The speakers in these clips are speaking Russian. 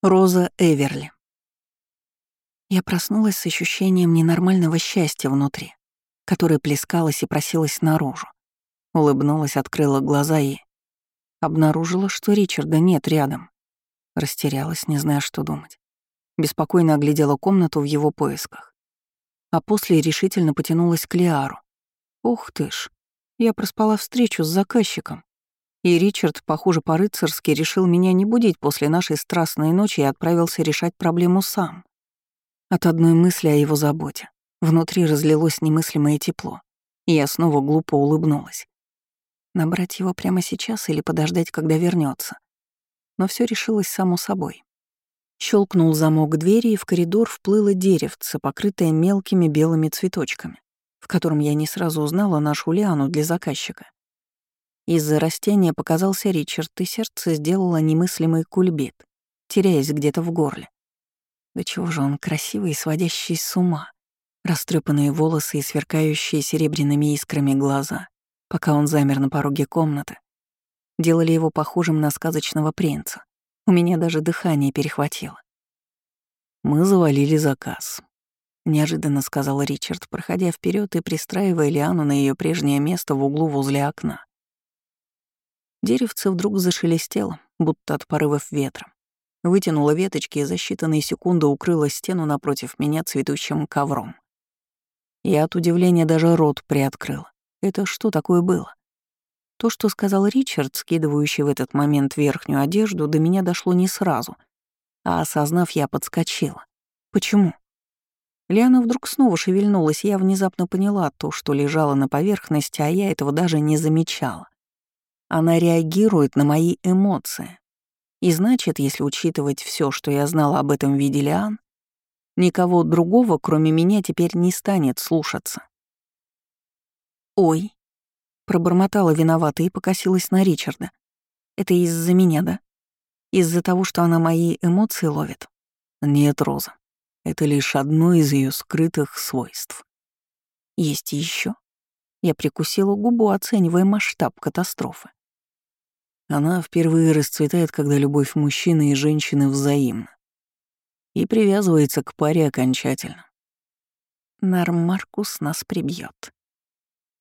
Роза Эверли. Я проснулась с ощущением ненормального счастья внутри, которое плескалось и просилось наружу. Улыбнулась, открыла глаза и... Обнаружила, что Ричарда нет рядом. Растерялась, не зная, что думать. Беспокойно оглядела комнату в его поисках. А после решительно потянулась к Лиару. Ух ты ж, я проспала встречу с заказчиком. И Ричард, похоже, по-рыцарски решил меня не будить после нашей страстной ночи и отправился решать проблему сам. От одной мысли о его заботе внутри разлилось немыслимое тепло, и я снова глупо улыбнулась. Набрать его прямо сейчас или подождать, когда вернется. Но все решилось само собой. Щелкнул замок двери, и в коридор вплыло деревце, покрытое мелкими белыми цветочками, в котором я не сразу узнала нашу Лиану для заказчика. Из-за растения показался Ричард, и сердце сделало немыслимый кульбит, теряясь где-то в горле. Да чего же он красивый и сводящий с ума. Растрепанные волосы и сверкающие серебряными искрами глаза, пока он замер на пороге комнаты, делали его похожим на сказочного принца. У меня даже дыхание перехватило. «Мы завалили заказ», — неожиданно сказал Ричард, проходя вперед и пристраивая Лиану на ее прежнее место в углу возле окна. Деревце вдруг зашелестело, будто от порывов ветра. Вытянула веточки и за считанные секунды укрыла стену напротив меня цветущим ковром. Я от удивления даже рот приоткрыла. Это что такое было? То, что сказал Ричард, скидывающий в этот момент верхнюю одежду, до меня дошло не сразу. А осознав, я подскочила. Почему? Лиана вдруг снова шевельнулась, и я внезапно поняла то, что лежало на поверхности, а я этого даже не замечала. Она реагирует на мои эмоции. И значит, если учитывать все, что я знала об этом виде Лиан, никого другого, кроме меня, теперь не станет слушаться. «Ой», — пробормотала виновата и покосилась на Ричарда. «Это из-за меня, да? Из-за того, что она мои эмоции ловит?» «Нет, Роза. Это лишь одно из ее скрытых свойств». «Есть еще. Я прикусила губу, оценивая масштаб катастрофы. Она впервые расцветает, когда любовь мужчины и женщины взаимна. И привязывается к паре окончательно. Нарм Маркус нас прибьет.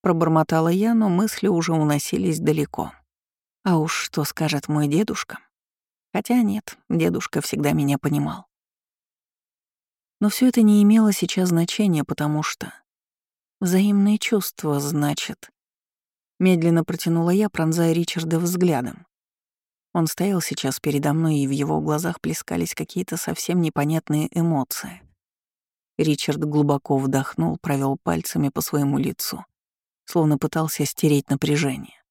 Пробормотала я, но мысли уже уносились далеко. А уж что скажет мой дедушка? Хотя нет, дедушка всегда меня понимал. Но все это не имело сейчас значения, потому что... Взаимные чувства, значит. Медленно протянула я, пронзая Ричарда взглядом. Он стоял сейчас передо мной, и в его глазах плескались какие-то совсем непонятные эмоции. Ричард глубоко вдохнул, провел пальцами по своему лицу, словно пытался стереть напряжение.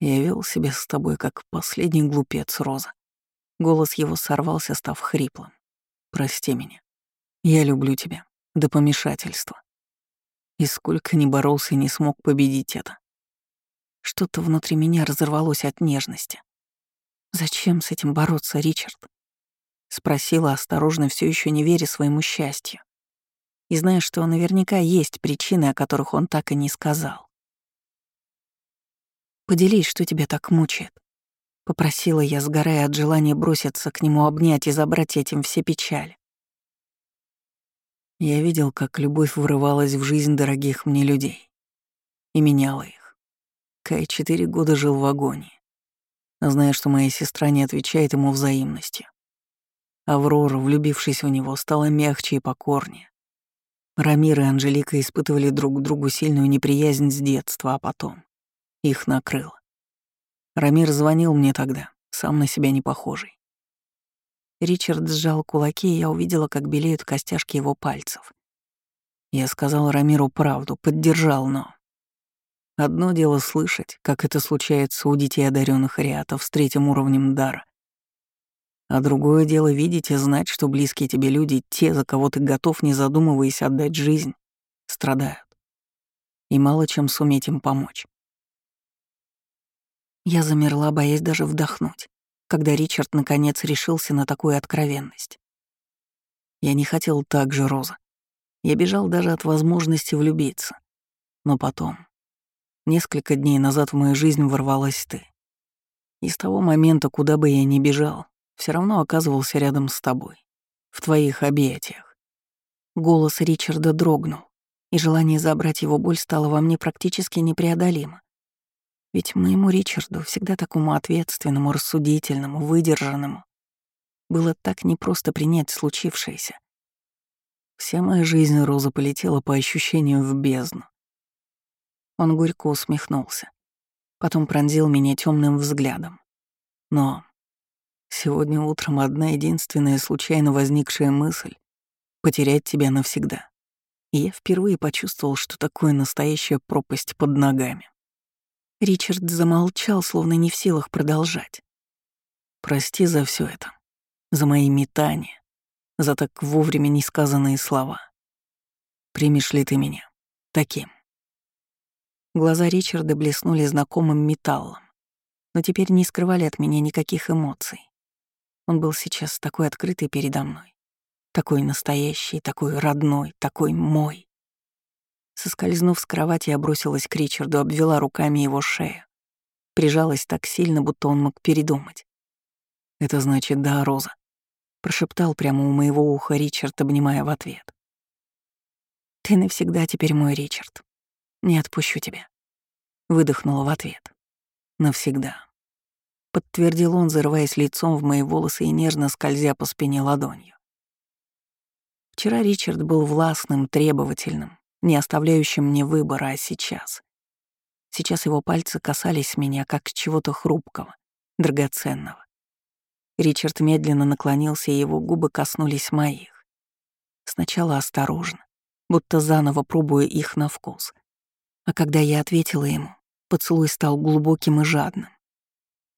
«Я вел себя с тобой как последний глупец, Роза». Голос его сорвался, став хриплым. «Прости меня. Я люблю тебя. До помешательства. И сколько ни боролся, не смог победить это. Что-то внутри меня разорвалось от нежности. «Зачем с этим бороться, Ричард?» Спросила осторожно, все еще не веря своему счастью. И зная, что наверняка есть причины, о которых он так и не сказал. «Поделись, что тебя так мучает», — попросила я, сгорая от желания броситься к нему, обнять и забрать этим все печали. Я видел, как любовь врывалась в жизнь дорогих мне людей и меняла их. Кай четыре года жил в агонии, зная, что моя сестра не отвечает ему взаимностью. Аврора, влюбившись в него, стала мягче и покорнее. Рамир и Анжелика испытывали друг к другу сильную неприязнь с детства, а потом их накрыло. Рамир звонил мне тогда, сам на себя не похожий. Ричард сжал кулаки, и я увидела, как белеют костяшки его пальцев. Я сказал Рамиру правду, поддержал, но... Одно дело слышать, как это случается у детей одаренных ариатов с третьим уровнем дара. А другое дело видеть и знать, что близкие тебе люди, те, за кого ты готов, не задумываясь отдать жизнь, страдают. И мало чем суметь им помочь. Я замерла, боясь даже вдохнуть когда Ричард наконец решился на такую откровенность. Я не хотел так же, Роза. Я бежал даже от возможности влюбиться. Но потом, несколько дней назад в мою жизнь ворвалась ты. И с того момента, куда бы я ни бежал, все равно оказывался рядом с тобой, в твоих объятиях. Голос Ричарда дрогнул, и желание забрать его боль стало во мне практически непреодолимо. Ведь моему Ричарду, всегда такому ответственному, рассудительному, выдержанному, было так непросто принять случившееся. Вся моя жизнь Роза полетела по ощущению в бездну. Он горько усмехнулся. Потом пронзил меня темным взглядом. Но сегодня утром одна единственная случайно возникшая мысль — потерять тебя навсегда. И я впервые почувствовал, что такое настоящая пропасть под ногами. Ричард замолчал, словно не в силах продолжать. «Прости за все это, за мои метания, за так вовремя несказанные слова. Примешь ли ты меня таким?» Глаза Ричарда блеснули знакомым металлом, но теперь не скрывали от меня никаких эмоций. Он был сейчас такой открытый передо мной, такой настоящий, такой родной, такой мой. Соскользнув с кровати, я бросилась к Ричарду, обвела руками его шею. Прижалась так сильно, будто он мог передумать. «Это значит «да, Роза», — прошептал прямо у моего уха Ричард, обнимая в ответ. «Ты навсегда теперь мой Ричард. Не отпущу тебя. Выдохнула в ответ. Навсегда. Подтвердил он, зарываясь лицом в мои волосы и нежно скользя по спине ладонью. Вчера Ричард был властным, требовательным, не оставляющим мне выбора, а сейчас. Сейчас его пальцы касались меня, как чего-то хрупкого, драгоценного. Ричард медленно наклонился, и его губы коснулись моих. Сначала осторожно, будто заново пробуя их на вкус — а когда я ответила ему, поцелуй стал глубоким и жадным.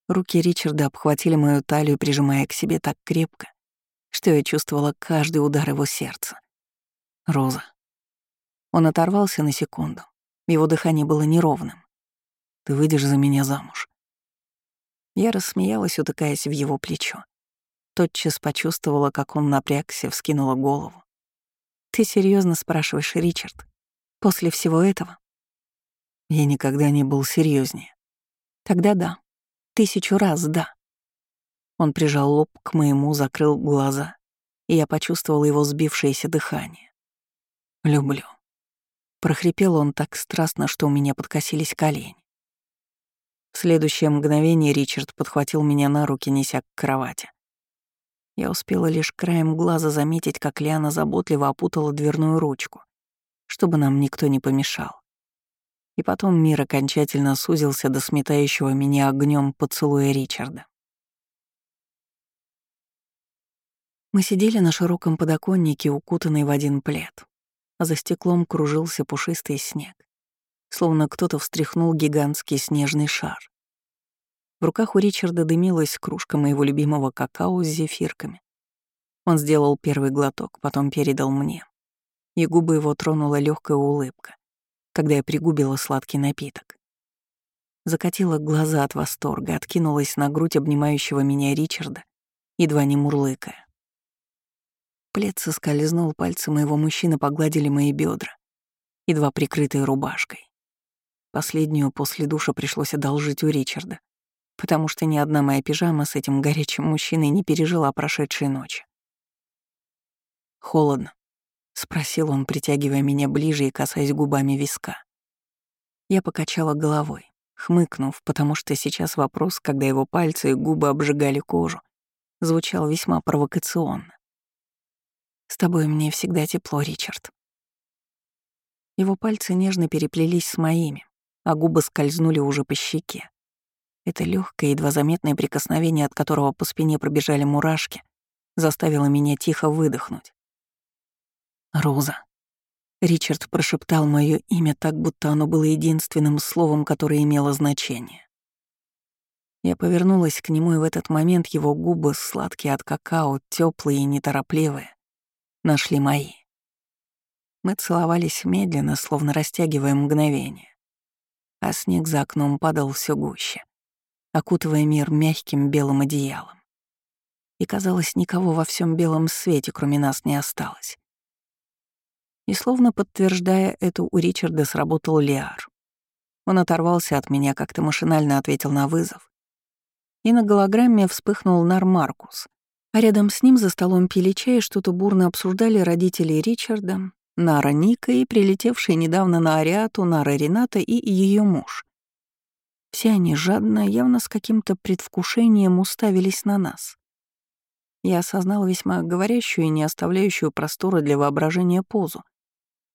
Руки Ричарда обхватили мою талию, прижимая к себе так крепко, что я чувствовала каждый удар его сердца. Роза. Он оторвался на секунду. Его дыхание было неровным. «Ты выйдешь за меня замуж». Я рассмеялась, утыкаясь в его плечо. Тотчас почувствовала, как он напрягся, вскинула голову. «Ты серьезно спрашиваешь, Ричард? После всего этого?» Я никогда не был серьезнее. Тогда да. Тысячу раз да. Он прижал лоб к моему, закрыл глаза, и я почувствовал его сбившееся дыхание. «Люблю». Прохрипел он так страстно, что у меня подкосились колени. В следующее мгновение Ричард подхватил меня на руки, неся к кровати. Я успела лишь краем глаза заметить, как Лиана заботливо опутала дверную ручку, чтобы нам никто не помешал. И потом мир окончательно сузился до сметающего меня огнем поцелуя Ричарда. Мы сидели на широком подоконнике, укутанный в один плед, а за стеклом кружился пушистый снег, словно кто-то встряхнул гигантский снежный шар. В руках у Ричарда дымилась кружка моего любимого какао с зефирками. Он сделал первый глоток, потом передал мне, и губы его тронула легкая улыбка когда я пригубила сладкий напиток. Закатила глаза от восторга, откинулась на грудь обнимающего меня Ричарда, едва не мурлыкая. Плед соскользнул, пальцы моего мужчины погладили мои бедра, едва прикрытые рубашкой. Последнюю после душа пришлось одолжить у Ричарда, потому что ни одна моя пижама с этим горячим мужчиной не пережила прошедшей ночи. Холодно, — спросил он, притягивая меня ближе и касаясь губами виска. Я покачала головой, хмыкнув, потому что сейчас вопрос, когда его пальцы и губы обжигали кожу, звучал весьма провокационно. «С тобой мне всегда тепло, Ричард». Его пальцы нежно переплелись с моими, а губы скользнули уже по щеке. Это легкое, едва заметное прикосновение, от которого по спине пробежали мурашки, заставило меня тихо выдохнуть. Роза. Ричард прошептал мое имя так, будто оно было единственным словом, которое имело значение. Я повернулась к нему, и в этот момент его губы, сладкие от какао, теплые и неторопливые, нашли мои. Мы целовались медленно, словно растягивая мгновение. А снег за окном падал все гуще, окутывая мир мягким белым одеялом. И, казалось, никого во всем белом свете, кроме нас, не осталось. И словно подтверждая это, у Ричарда сработал Лиар. Он оторвался от меня, как-то машинально ответил на вызов и на голограмме вспыхнул Нар Маркус, а рядом с ним за столом пили чай и что-то бурно обсуждали родители Ричарда, Нара Ника и прилетевшие недавно на Ариату Нара Рената и ее муж. Все они жадно, явно с каким-то предвкушением уставились на нас. Я осознала весьма говорящую и не оставляющую простора для воображения позу,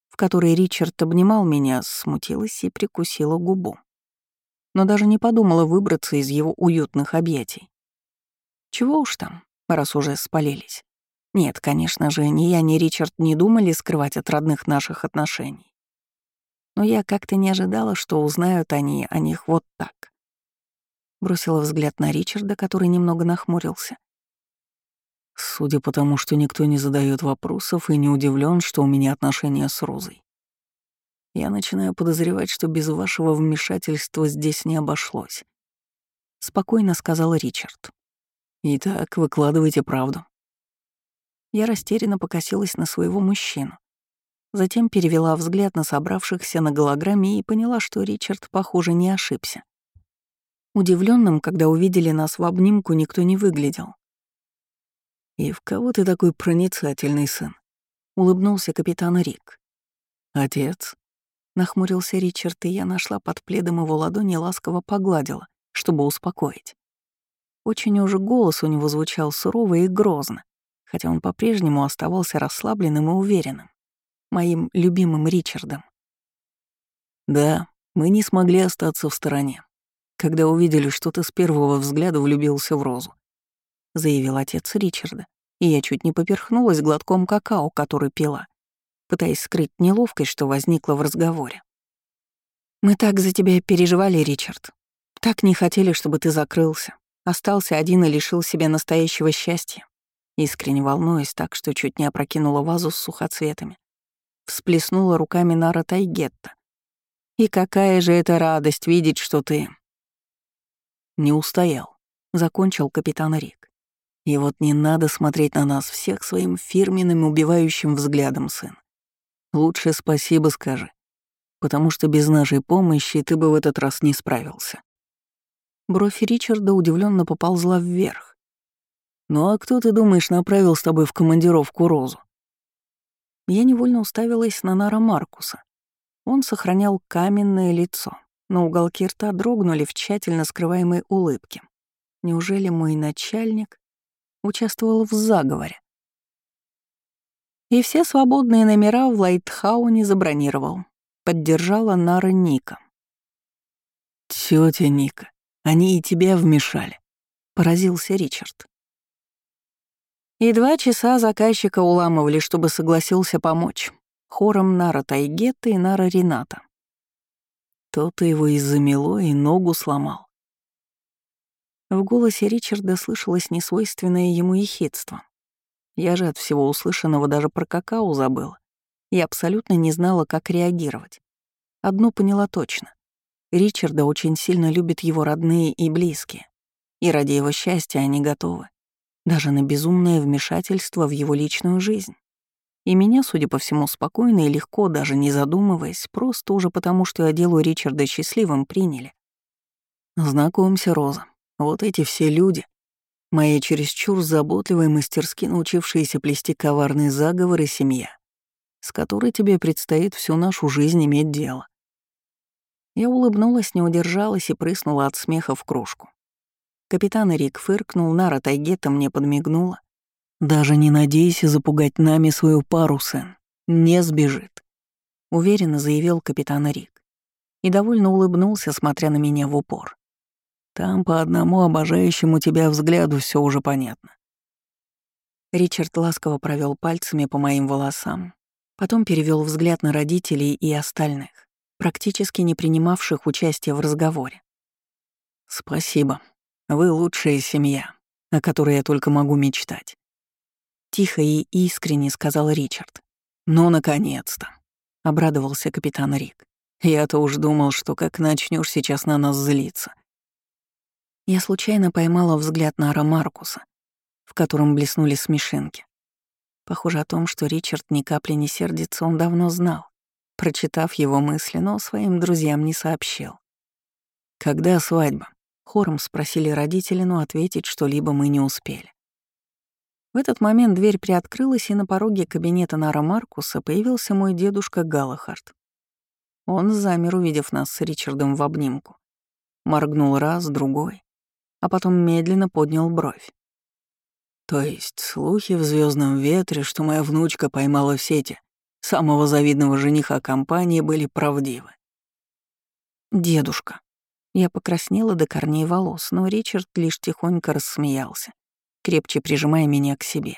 в которой Ричард обнимал меня, смутилась и прикусила губу. Но даже не подумала выбраться из его уютных объятий. Чего уж там, раз уже спалились. Нет, конечно же, ни я, ни Ричард не думали скрывать от родных наших отношений но я как-то не ожидала, что узнают они о них вот так. Бросила взгляд на Ричарда, который немного нахмурился. Судя по тому, что никто не задает вопросов и не удивлен, что у меня отношения с Розой. Я начинаю подозревать, что без вашего вмешательства здесь не обошлось. Спокойно сказал Ричард. Итак, выкладывайте правду. Я растерянно покосилась на своего мужчину, Затем перевела взгляд на собравшихся на голограмме и поняла, что Ричард, похоже, не ошибся. Удивленным, когда увидели нас в обнимку, никто не выглядел. «И в кого ты такой проницательный сын?» — улыбнулся капитан Рик. «Отец?» — нахмурился Ричард, и я нашла под пледом его ладони и ласково погладила, чтобы успокоить. Очень уже голос у него звучал сурово и грозно, хотя он по-прежнему оставался расслабленным и уверенным моим любимым Ричардом. Да, мы не смогли остаться в стороне, когда увидели, что ты с первого взгляда влюбился в Розу, заявил отец Ричарда, и я чуть не поперхнулась глотком какао, который пила, пытаясь скрыть неловкость, что возникла в разговоре. «Мы так за тебя переживали, Ричард. Так не хотели, чтобы ты закрылся, остался один и лишил себя настоящего счастья. Искренне волнуясь так, что чуть не опрокинула вазу с сухоцветами всплеснула руками Нара Тайгетта. «И какая же это радость видеть, что ты...» «Не устоял», — закончил капитан Рик. «И вот не надо смотреть на нас всех своим фирменным убивающим взглядом, сын. Лучше спасибо скажи, потому что без нашей помощи ты бы в этот раз не справился». Бровь Ричарда удивленно поползла вверх. «Ну а кто, ты думаешь, направил с тобой в командировку Розу?» Я невольно уставилась на Нара Маркуса. Он сохранял каменное лицо, но уголки рта дрогнули в тщательно скрываемой улыбке. Неужели мой начальник участвовал в заговоре? И все свободные номера в Лайтхауне забронировал. Поддержала Нара Ника. «Тётя Ника, они и тебя вмешали», — поразился Ричард. И два часа заказчика уламывали, чтобы согласился помочь. Хором Нара Тайгетта и Нара Рената. То-то его и замело, и ногу сломал. В голосе Ричарда слышалось несвойственное ему ехидство. Я же от всего услышанного даже про какао забыла. И абсолютно не знала, как реагировать. Одно поняла точно. Ричарда очень сильно любят его родные и близкие. И ради его счастья они готовы даже на безумное вмешательство в его личную жизнь. И меня, судя по всему, спокойно и легко, даже не задумываясь, просто уже потому, что я делаю Ричарда счастливым, приняли. Знакомься, Роза, вот эти все люди, мои чересчур заботливые мастерски научившиеся плести коварные заговоры семья, с которой тебе предстоит всю нашу жизнь иметь дело. Я улыбнулась, не удержалась и прыснула от смеха в кружку. Капитан Рик фыркнул, Нара Тайгета мне подмигнула. «Даже не надейся запугать нами свою пару, сын. Не сбежит», — уверенно заявил капитан Рик. И довольно улыбнулся, смотря на меня в упор. «Там по одному обожающему тебя взгляду все уже понятно». Ричард ласково провел пальцами по моим волосам, потом перевел взгляд на родителей и остальных, практически не принимавших участия в разговоре. «Спасибо», вы лучшая семья, о которой я только могу мечтать. Тихо и искренне сказал Ричард. «Ну, наконец-то!» — обрадовался капитан Рик. «Я-то уж думал, что как начнешь сейчас на нас злиться». Я случайно поймала взгляд на Ара Маркуса, в котором блеснули смешинки. Похоже о том, что Ричард ни капли не сердится, он давно знал, прочитав его мысли, но своим друзьям не сообщил. «Когда свадьба?» Хором спросили родители, но ответить что-либо мы не успели. В этот момент дверь приоткрылась, и на пороге кабинета Нара Маркуса появился мой дедушка Галахард. Он замер, увидев нас с Ричардом в обнимку. Моргнул раз, другой, а потом медленно поднял бровь. То есть слухи в звездном ветре, что моя внучка поймала в сети самого завидного жениха компании, были правдивы. Дедушка. Я покраснела до корней волос, но Ричард лишь тихонько рассмеялся, крепче прижимая меня к себе.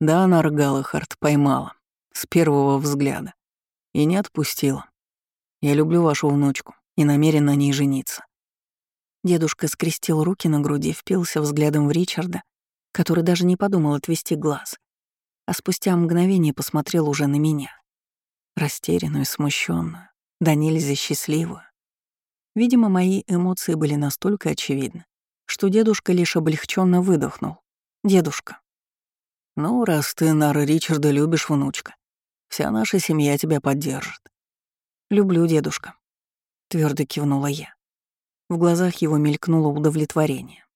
Да, Нар Галахард поймала. С первого взгляда. И не отпустила. Я люблю вашу внучку и намерен на ней жениться. Дедушка скрестил руки на груди, впился взглядом в Ричарда, который даже не подумал отвести глаз, а спустя мгновение посмотрел уже на меня. Растерянную, смущенную, да нельзя счастливую. Видимо, мои эмоции были настолько очевидны, что дедушка лишь облегченно выдохнул. «Дедушка». «Ну, раз ты, Нара Ричарда, любишь внучка, вся наша семья тебя поддержит». «Люблю дедушка», — твердо кивнула я. В глазах его мелькнуло удовлетворение.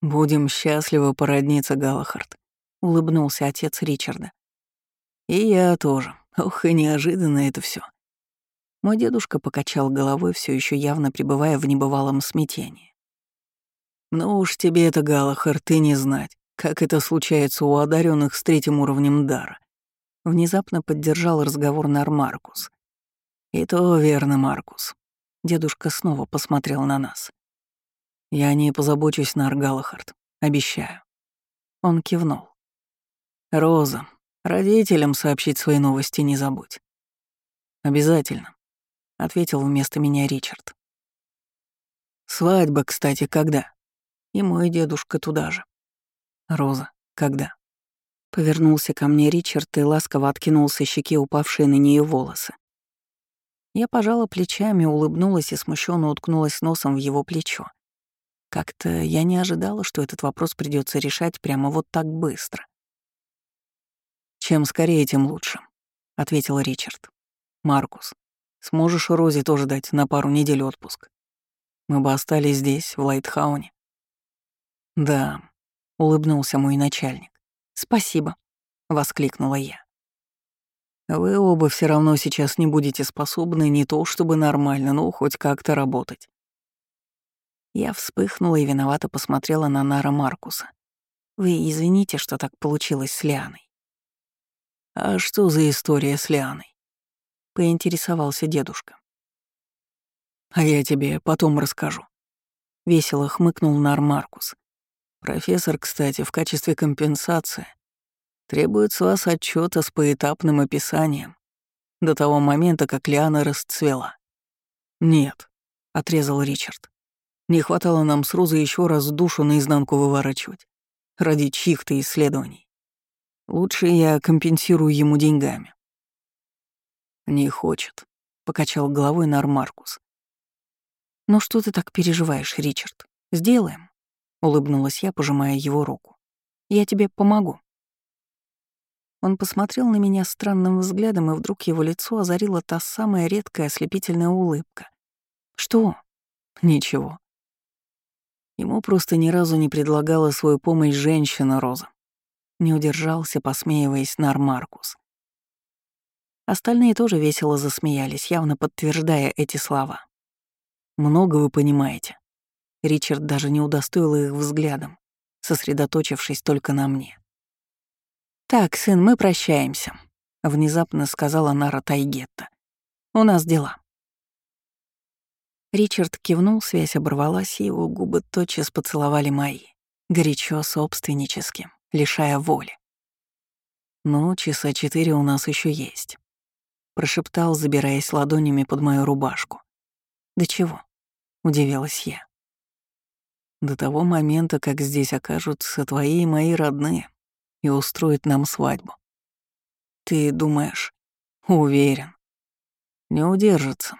«Будем счастливы породниться, Галахард», — улыбнулся отец Ричарда. «И я тоже. Ох, и неожиданно это все. Мой дедушка покачал головой, все еще явно пребывая в небывалом смятении. «Ну уж тебе это, Галахар, ты не знать, как это случается у одаренных с третьим уровнем дара». Внезапно поддержал разговор Нар Маркус. «И то верно, Маркус». Дедушка снова посмотрел на нас. «Я не позабочусь, Нар Галахард, обещаю». Он кивнул. «Роза, родителям сообщить свои новости не забудь». «Обязательно», — ответил вместо меня Ричард. «Свадьба, кстати, когда?» И мой дедушка туда же. «Роза, когда?» Повернулся ко мне Ричард и ласково откинулся щеки упавшие на нее волосы. Я пожала плечами, улыбнулась и смущенно уткнулась носом в его плечо. Как-то я не ожидала, что этот вопрос придется решать прямо вот так быстро. «Чем скорее, тем лучше», — ответил Ричард. «Маркус, сможешь Розе тоже дать на пару недель отпуск? Мы бы остались здесь, в Лайтхауне». «Да», — улыбнулся мой начальник. «Спасибо», — воскликнула я. «Вы оба все равно сейчас не будете способны не то чтобы нормально, но хоть как-то работать. Я вспыхнула и виновато посмотрела на Нара Маркуса. «Вы извините, что так получилось с Лианой». «А что за история с Лианой?» — поинтересовался дедушка. «А я тебе потом расскажу», — весело хмыкнул Нар Маркус. «Профессор, кстати, в качестве компенсации требует с вас отчета с поэтапным описанием до того момента, как Лиана расцвела». «Нет», — отрезал Ричард. Не хватало нам с Розой еще раз душу наизнанку выворачивать. Ради чьих-то исследований. Лучше я компенсирую ему деньгами. Не хочет, покачал головой Нар Маркус. Ну что ты так переживаешь, Ричард? Сделаем, улыбнулась я, пожимая его руку. Я тебе помогу. Он посмотрел на меня странным взглядом, и вдруг его лицо озарила та самая редкая ослепительная улыбка. «Что?» «Ничего. Ему просто ни разу не предлагала свою помощь женщина Роза. Не удержался, посмеиваясь Нар Маркус. Остальные тоже весело засмеялись, явно подтверждая эти слова. «Много вы понимаете». Ричард даже не удостоил их взглядом, сосредоточившись только на мне. «Так, сын, мы прощаемся», — внезапно сказала Нара Тайгетта. «У нас дела». Ричард кивнул, связь оборвалась, и его губы тотчас поцеловали мои, горячо собственнически, лишая воли. «Ну, часа четыре у нас еще есть», — прошептал, забираясь ладонями под мою рубашку. «Да чего?» — удивилась я. «До того момента, как здесь окажутся твои и мои родные и устроят нам свадьбу. Ты думаешь?» «Уверен. Не удержится.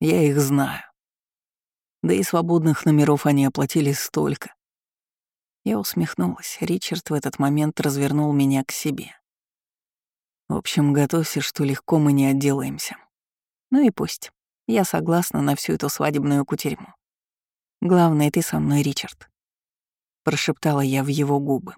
Я их знаю. Да и свободных номеров они оплатили столько. Я усмехнулась. Ричард в этот момент развернул меня к себе. В общем, готовься, что легко мы не отделаемся. Ну и пусть. Я согласна на всю эту свадебную кутерьму. Главное, ты со мной, Ричард. Прошептала я в его губы.